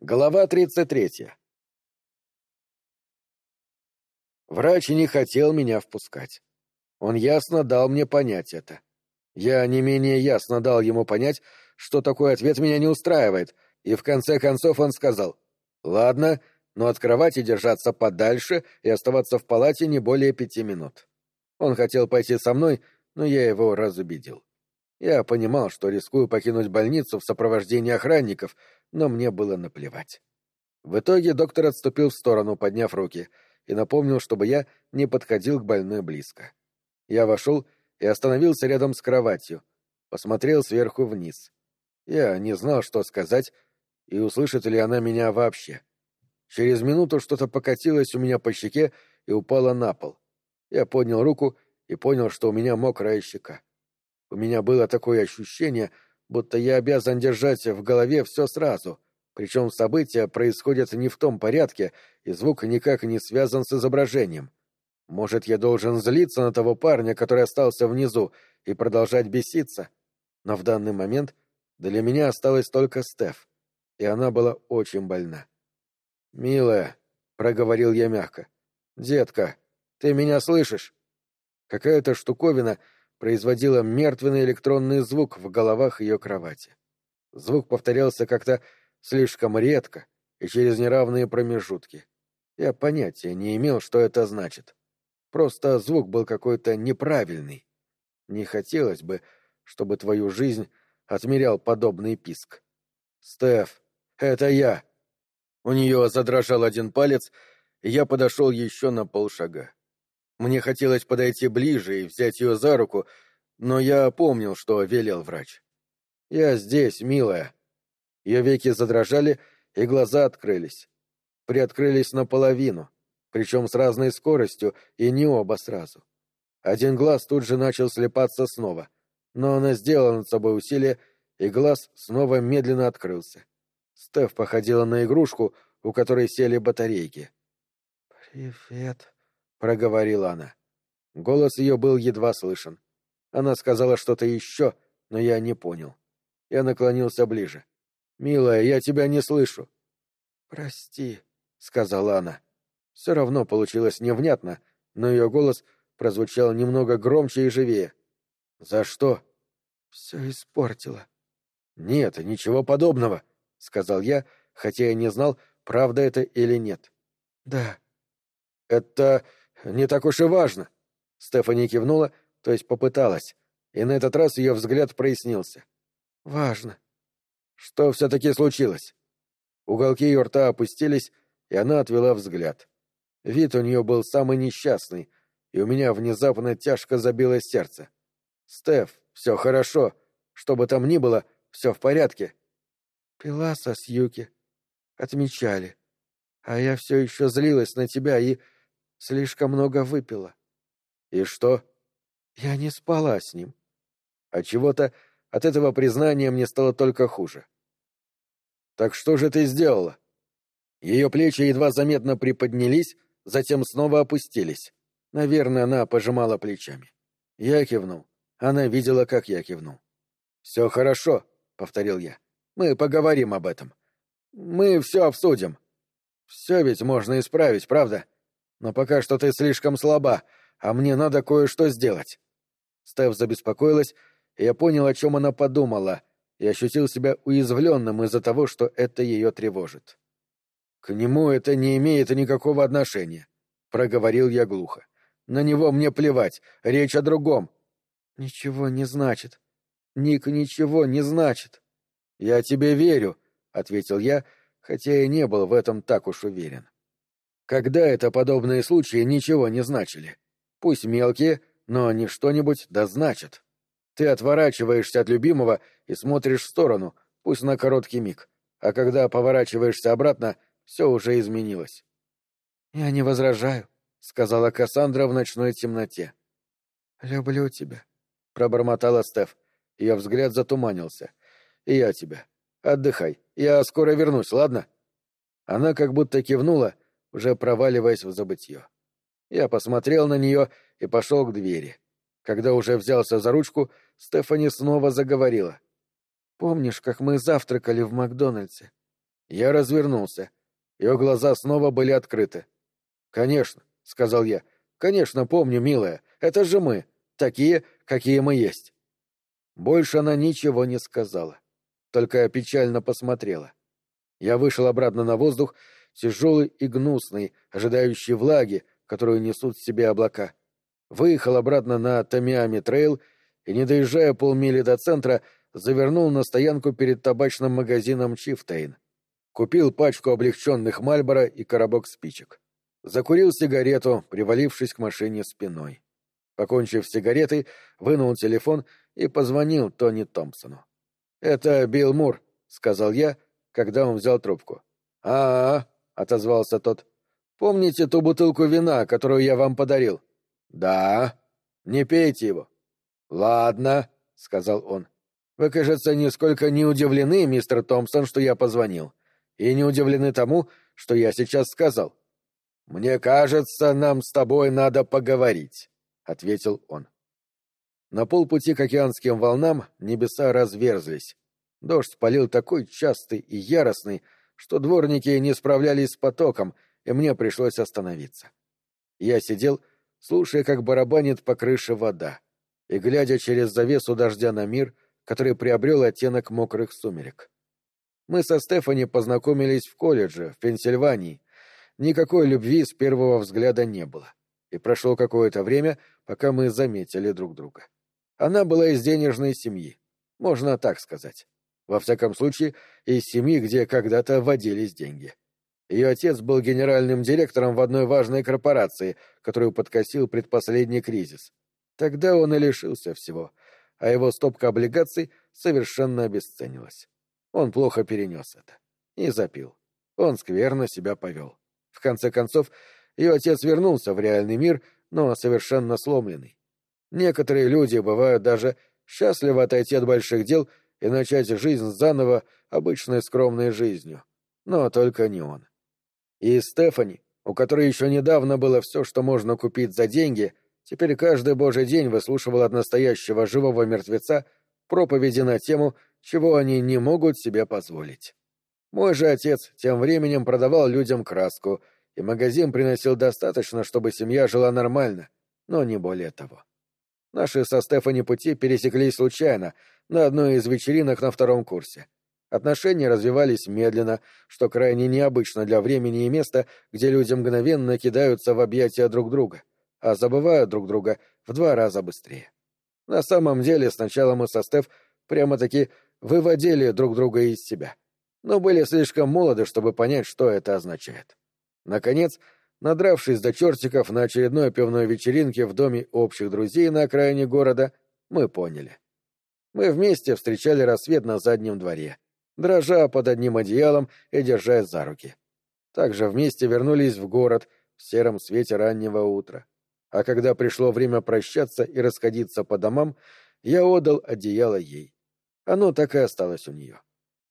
Глава 33. Врач не хотел меня впускать. Он ясно дал мне понять это. Я не менее ясно дал ему понять, что такой ответ меня не устраивает, и в конце концов он сказал «Ладно, но от кровати держаться подальше и оставаться в палате не более пяти минут». Он хотел пойти со мной, но я его разубедил. Я понимал, что рискую покинуть больницу в сопровождении охранников, но мне было наплевать. В итоге доктор отступил в сторону, подняв руки, и напомнил, чтобы я не подходил к больной близко. Я вошел и остановился рядом с кроватью, посмотрел сверху вниз. Я не знал, что сказать, и услышит ли она меня вообще. Через минуту что-то покатилось у меня по щеке и упало на пол. Я поднял руку и понял, что у меня мокрая щека. У меня было такое ощущение, будто я обязан держать в голове все сразу, причем события происходят не в том порядке, и звук никак не связан с изображением. Может, я должен злиться на того парня, который остался внизу, и продолжать беситься? Но в данный момент для меня осталась только Стеф, и она была очень больна. «Милая», — проговорил я мягко, — «детка, ты меня слышишь?» Какая-то штуковина — производила мертвенный электронный звук в головах ее кровати. Звук повторялся как-то слишком редко и через неравные промежутки. Я понятия не имел, что это значит. Просто звук был какой-то неправильный. Не хотелось бы, чтобы твою жизнь отмерял подобный писк. «Стеф, это я!» У нее задрожал один палец, и я подошел еще на полшага. Мне хотелось подойти ближе и взять ее за руку, но я помнил, что велел врач. «Я здесь, милая». Ее веки задрожали, и глаза открылись. Приоткрылись наполовину, причем с разной скоростью, и не оба сразу. Один глаз тут же начал слепаться снова, но она сделала над собой усилие, и глаз снова медленно открылся. Стеф походила на игрушку, у которой сели батарейки. «Привет», — проговорила она. Голос ее был едва слышен. Она сказала что-то еще, но я не понял. Я наклонился ближе. «Милая, я тебя не слышу». «Прости», — сказала она. Все равно получилось невнятно, но ее голос прозвучал немного громче и живее. «За что?» «Все испортила». «Нет, ничего подобного», — сказал я, хотя я не знал, правда это или нет. «Да». «Это не так уж и важно. Стефани кивнула, то есть попыталась, и на этот раз ее взгляд прояснился. Важно. Что все-таки случилось? Уголки ее рта опустились, и она отвела взгляд. Вид у нее был самый несчастный, и у меня внезапно тяжко забилось сердце. «Стеф, все хорошо. Что бы там ни было, все в порядке». Пиласа с Юки. Отмечали. А я все еще злилась на тебя и Слишком много выпила. И что? Я не спала с ним. А чего-то от этого признания мне стало только хуже. Так что же ты сделала? Ее плечи едва заметно приподнялись, затем снова опустились. Наверное, она пожимала плечами. Я кивнул. Она видела, как я кивнул. «Все хорошо», — повторил я. «Мы поговорим об этом. Мы все обсудим. Все ведь можно исправить, правда?» Но пока что ты слишком слаба, а мне надо кое-что сделать». Стеф забеспокоилась, и я понял, о чем она подумала, и ощутил себя уязвленным из-за того, что это ее тревожит. «К нему это не имеет никакого отношения», — проговорил я глухо. «На него мне плевать, речь о другом». «Ничего не значит. Ник ничего не значит». «Я тебе верю», — ответил я, хотя и не был в этом так уж уверен. Когда это подобные случаи ничего не значили. Пусть мелкие, но они что-нибудь да значат. Ты отворачиваешься от любимого и смотришь в сторону, пусть на короткий миг. А когда поворачиваешься обратно, все уже изменилось. «Я не возражаю», — сказала Кассандра в ночной темноте. «Люблю тебя», — пробормотала Стеф. Ее взгляд затуманился. «И я тебя. Отдыхай. Я скоро вернусь, ладно?» Она как будто кивнула, — уже проваливаясь в забытье. Я посмотрел на нее и пошел к двери. Когда уже взялся за ручку, Стефани снова заговорила. «Помнишь, как мы завтракали в Макдональдсе? Я развернулся. Ее глаза снова были открыты. «Конечно», — сказал я. «Конечно, помню, милая. Это же мы. Такие, какие мы есть». Больше она ничего не сказала. Только печально посмотрела. Я вышел обратно на воздух, тяжелый и гнусный, ожидающий влаги, которую несут в себе облака. Выехал обратно на Томиами-трейл и, не доезжая полмили до центра, завернул на стоянку перед табачным магазином Чифтейн. Купил пачку облегченных Мальбора и коробок спичек. Закурил сигарету, привалившись к машине спиной. Покончив сигаретой, вынул телефон и позвонил Тони Томпсону. «Это Билл Мур», — сказал я, когда он взял трубку. «А-а-а», — отозвался тот. «Помните ту бутылку вина, которую я вам подарил?» «Да». «Не пейте его». «Ладно», — сказал он. «Вы, кажется, нисколько не удивлены, мистер Томпсон, что я позвонил, и не удивлены тому, что я сейчас сказал. Мне кажется, нам с тобой надо поговорить», — ответил он. На полпути к океанским волнам небеса разверзлись. Дождь полил такой частый и яростный, что дворники не справлялись с потоком, и мне пришлось остановиться. Я сидел, слушая, как барабанит по крыше вода, и глядя через завесу дождя на мир, который приобрел оттенок мокрых сумерек. Мы со Стефани познакомились в колледже, в Пенсильвании. Никакой любви с первого взгляда не было. И прошло какое-то время, пока мы заметили друг друга. Она была из денежной семьи, можно так сказать. Во всяком случае, из семьи, где когда-то водились деньги. Ее отец был генеральным директором в одной важной корпорации, которую подкосил предпоследний кризис. Тогда он и лишился всего, а его стопка облигаций совершенно обесценилась. Он плохо перенес это. И запил. Он скверно себя повел. В конце концов, ее отец вернулся в реальный мир, но совершенно сломленный. Некоторые люди бывают даже счастливы отойти от больших дел и начать жизнь заново обычной скромной жизнью. Но только не он. И Стефани, у которой еще недавно было все, что можно купить за деньги, теперь каждый божий день выслушивала от настоящего живого мертвеца проповеди на тему, чего они не могут себе позволить. Мой же отец тем временем продавал людям краску, и магазин приносил достаточно, чтобы семья жила нормально, но не более того. Наши со Стефани пути пересеклись случайно, на одной из вечеринок на втором курсе. Отношения развивались медленно, что крайне необычно для времени и места, где люди мгновенно кидаются в объятия друг друга, а забывают друг друга в два раза быстрее. На самом деле сначала мы со Стеф прямо-таки выводили друг друга из себя, но были слишком молоды, чтобы понять, что это означает. Наконец, Надравшись до чертиков на очередной пивной вечеринке в доме общих друзей на окраине города, мы поняли. Мы вместе встречали рассвет на заднем дворе, дрожа под одним одеялом и держась за руки. Также вместе вернулись в город в сером свете раннего утра. А когда пришло время прощаться и расходиться по домам, я отдал одеяло ей. Оно так и осталось у нее.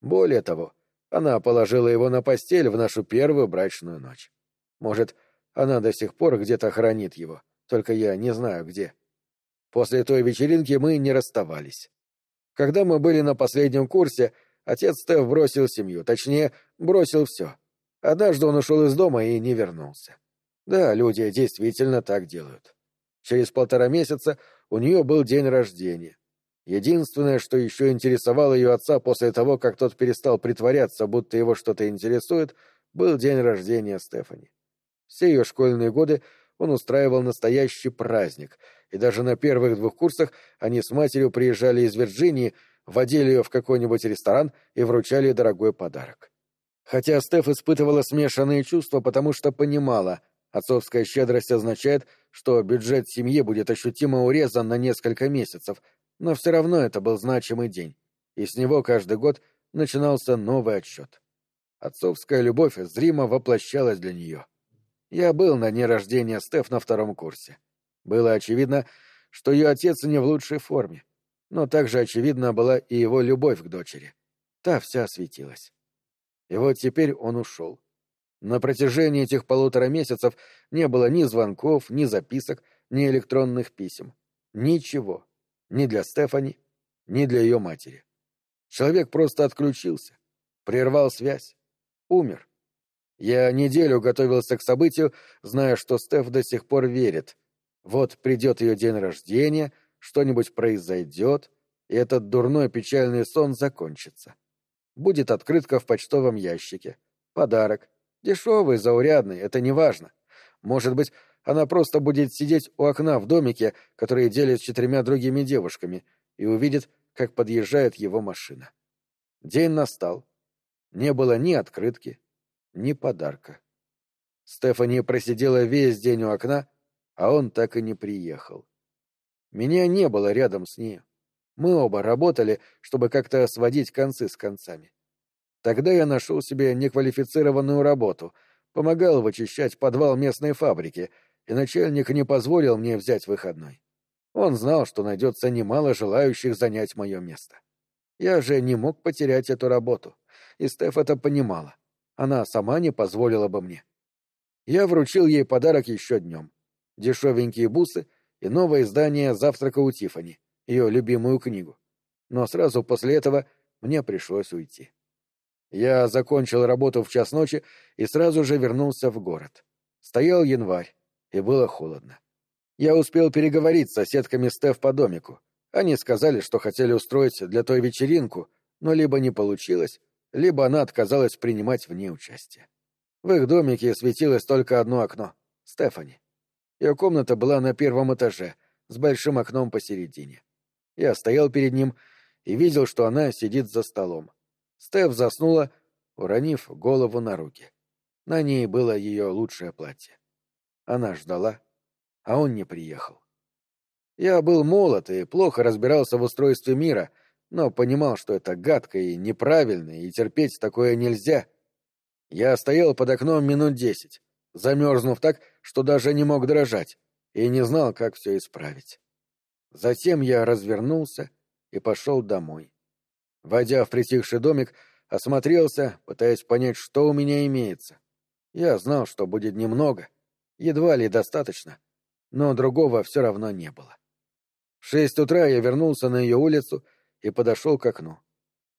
Более того, она положила его на постель в нашу первую брачную ночь. Может, она до сих пор где-то хранит его, только я не знаю где. После той вечеринки мы не расставались. Когда мы были на последнем курсе, отец Стеф бросил семью, точнее, бросил все. Однажды он ушел из дома и не вернулся. Да, люди действительно так делают. Через полтора месяца у нее был день рождения. Единственное, что еще интересовало ее отца после того, как тот перестал притворяться, будто его что-то интересует, был день рождения Стефани. Все ее школьные годы он устраивал настоящий праздник, и даже на первых двух курсах они с матерью приезжали из Вирджинии, водили ее в какой-нибудь ресторан и вручали дорогой подарок. Хотя Стеф испытывала смешанные чувства, потому что понимала, отцовская щедрость означает, что бюджет семьи будет ощутимо урезан на несколько месяцев, но все равно это был значимый день, и с него каждый год начинался новый отсчет. Отцовская любовь зримо воплощалась для нее. Я был на дне рождения Стеф на втором курсе. Было очевидно, что ее отец не в лучшей форме, но также очевидна была и его любовь к дочери. Та вся светилась. И вот теперь он ушел. На протяжении этих полутора месяцев не было ни звонков, ни записок, ни электронных писем. Ничего. Ни для Стефани, ни для ее матери. Человек просто отключился, прервал связь. умер. Я неделю готовился к событию, зная, что Стеф до сих пор верит. Вот придет ее день рождения, что-нибудь произойдет, и этот дурной печальный сон закончится. Будет открытка в почтовом ящике. Подарок. Дешевый, заурядный, это не важно. Может быть, она просто будет сидеть у окна в домике, который делит с четырьмя другими девушками, и увидит, как подъезжает его машина. День настал. Не было ни открытки, ни подарка. Стефани просидела весь день у окна, а он так и не приехал. Меня не было рядом с ней. Мы оба работали, чтобы как-то сводить концы с концами. Тогда я нашел себе неквалифицированную работу, помогал вычищать подвал местной фабрики, и начальник не позволил мне взять выходной. Он знал, что найдется немало желающих занять мое место. Я же не мог потерять эту работу, и Стеф это понимала. Она сама не позволила бы мне. Я вручил ей подарок еще днем. Дешевенькие бусы и новое издание «Завтрака у Тифани», ее любимую книгу. Но сразу после этого мне пришлось уйти. Я закончил работу в час ночи и сразу же вернулся в город. Стоял январь, и было холодно. Я успел переговорить с соседками Стеф по домику. Они сказали, что хотели устроить для той вечеринку, но либо не получилось, либо она отказалась принимать в ней участие. В их домике светилось только одно окно — Стефани. Ее комната была на первом этаже, с большим окном посередине. Я стоял перед ним и видел, что она сидит за столом. Стеф заснула, уронив голову на руки. На ней было ее лучшее платье. Она ждала, а он не приехал. Я был молод и плохо разбирался в устройстве мира — но понимал, что это гадко и неправильно, и терпеть такое нельзя. Я стоял под окном минут десять, замерзнув так, что даже не мог дрожать, и не знал, как все исправить. Затем я развернулся и пошел домой. Войдя в притихший домик, осмотрелся, пытаясь понять, что у меня имеется. Я знал, что будет немного, едва ли достаточно, но другого все равно не было. В шесть утра я вернулся на ее улицу — и подошел к окну.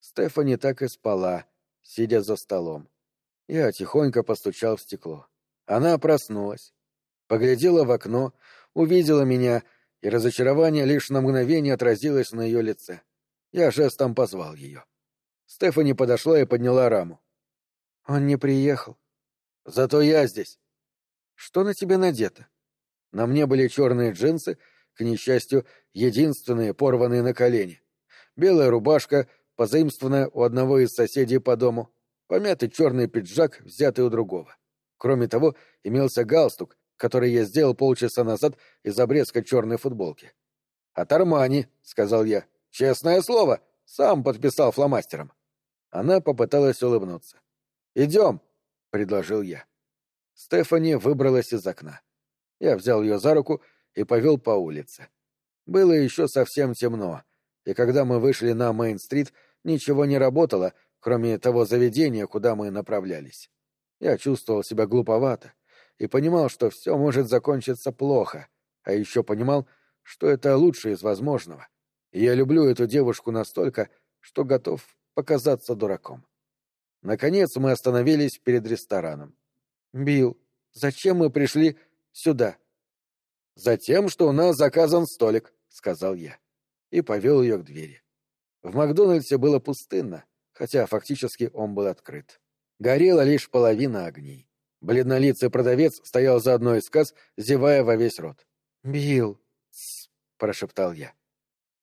Стефани так и спала, сидя за столом. Я тихонько постучал в стекло. Она проснулась, поглядела в окно, увидела меня, и разочарование лишь на мгновение отразилось на ее лице. Я жестом позвал ее. Стефани подошла и подняла раму. «Он не приехал. Зато я здесь. Что на тебе надето?» На мне были черные джинсы, к несчастью, единственные, порванные на колени белая рубашка, позаимствованная у одного из соседей по дому, помятый черный пиджак, взятый у другого. Кроме того, имелся галстук, который я сделал полчаса назад из обрезка черной футболки. «От Армани», — сказал я. «Честное слово, сам подписал фломастером». Она попыталась улыбнуться. «Идем», — предложил я. Стефани выбралась из окна. Я взял ее за руку и повел по улице. Было еще совсем темно, и когда мы вышли на Мейн-стрит, ничего не работало, кроме того заведения, куда мы направлялись. Я чувствовал себя глуповато и понимал, что все может закончиться плохо, а еще понимал, что это лучшее из возможного. Я люблю эту девушку настолько, что готов показаться дураком. Наконец мы остановились перед рестораном. «Билл, зачем мы пришли сюда?» «Затем, что у нас заказан столик», — сказал я и повел ее к двери. В Макдональдсе было пустынно, хотя фактически он был открыт. Горела лишь половина огней. Бледнолицый продавец стоял за одной из касс, зевая во весь рот. «Билл!» — прошептал я.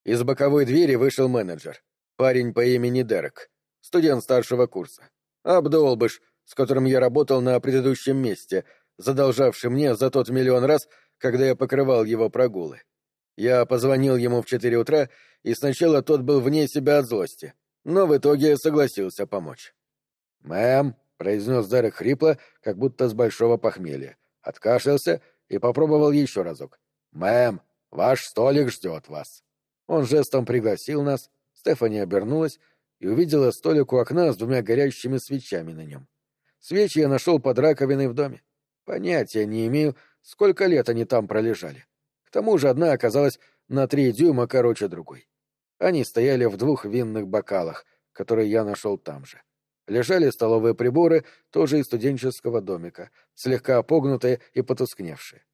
Из боковой двери вышел менеджер. Парень по имени Дерек. Студент старшего курса. Абдолбыш, с которым я работал на предыдущем месте, задолжавший мне за тот миллион раз, когда я покрывал его прогулы. Я позвонил ему в четыре утра, и сначала тот был вне себя от злости, но в итоге согласился помочь. «Мэм», — произнес Дерек хрипло, как будто с большого похмелья, откашлялся и попробовал еще разок. «Мэм, ваш столик ждет вас». Он жестом пригласил нас, Стефани обернулась и увидела столик у окна с двумя горящими свечами на нем. Свечи я нашел под раковиной в доме. Понятия не имею, сколько лет они там пролежали тому же одна оказалась на три дюйма короче другой. Они стояли в двух винных бокалах, которые я нашел там же. Лежали столовые приборы, тоже из студенческого домика, слегка погнутые и потускневшие.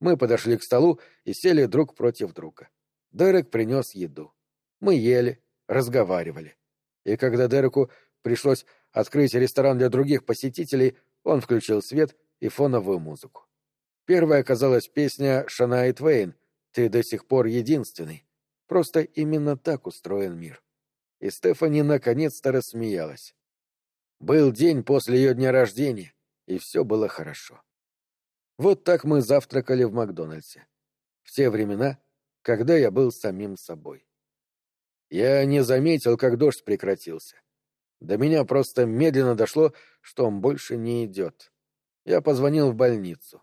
Мы подошли к столу и сели друг против друга. Дерек принес еду. Мы ели, разговаривали. И когда Дереку пришлось открыть ресторан для других посетителей, он включил свет и фоновую музыку. Первой оказалась песня Шанай Твейн «Ты до сих пор единственный». Просто именно так устроен мир. И Стефани наконец-то рассмеялась. Был день после ее дня рождения, и все было хорошо. Вот так мы завтракали в Макдональдсе. В те времена, когда я был самим собой. Я не заметил, как дождь прекратился. До меня просто медленно дошло, что он больше не идет. Я позвонил в больницу.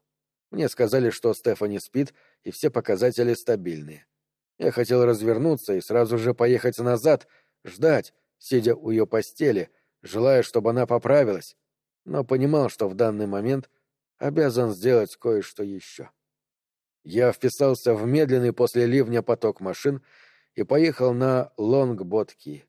Мне сказали, что Стефани спит, и все показатели стабильные. Я хотел развернуться и сразу же поехать назад, ждать, сидя у ее постели, желая, чтобы она поправилась, но понимал, что в данный момент обязан сделать кое-что еще. Я вписался в медленный после ливня поток машин и поехал на Лонгботки.